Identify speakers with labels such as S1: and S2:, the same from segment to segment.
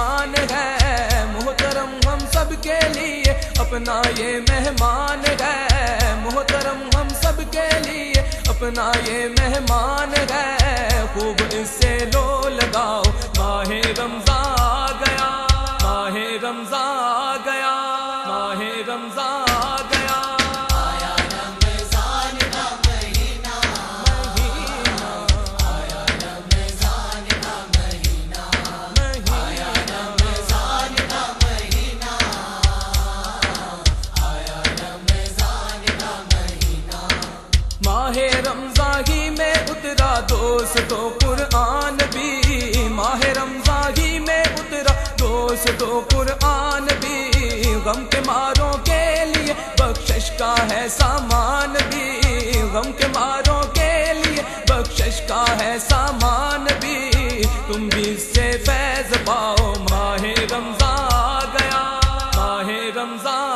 S1: مہمان ہے۔ محترم، ہم سب کے لیے اپنا یہ مہمان ہے۔ محترم، ہم سب کے لیے اپنا یہ مہمان ہے۔ خوب اس سے لو لگاؤ۔ ماہ رمضان ہی میں اترا دوستو قرآن بھی۔ ماہ رمضان ہی میں اترا دوستو قرآن بھی۔ غم کے ماروں کے لیے بخشش کا ہے سامان بھی۔ غم کے ماروں کے لیے بخشش کا ہے سامان بھی۔ تم بھی سے فیض پاؤ، ماہ رمضان گیا۔ ماہ رمضان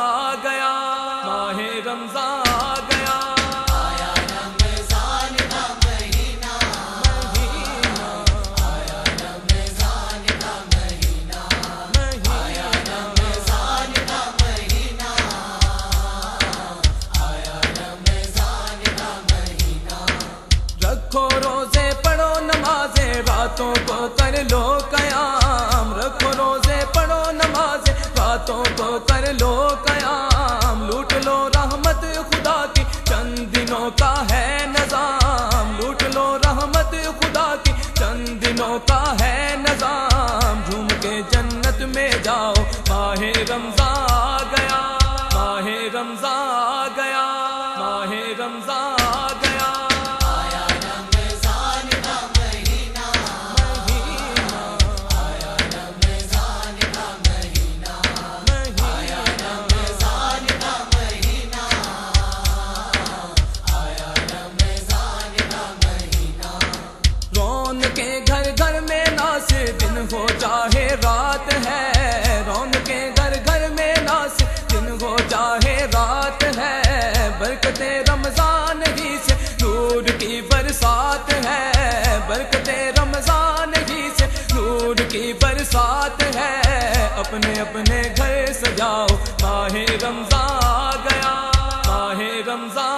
S1: باتوں کو کر لو قیام رکھو روزے پڑھو نماز باتوں کو کر لو قیام۔ رات ہے، برکت رمضان ہی سے نور کی برسات ہے۔ برکت رمضان ہی سے نور کی برسات ہے۔ اپنے اپنے گھر سجاؤ، ماہ رمضان گیا، ماہ رمضان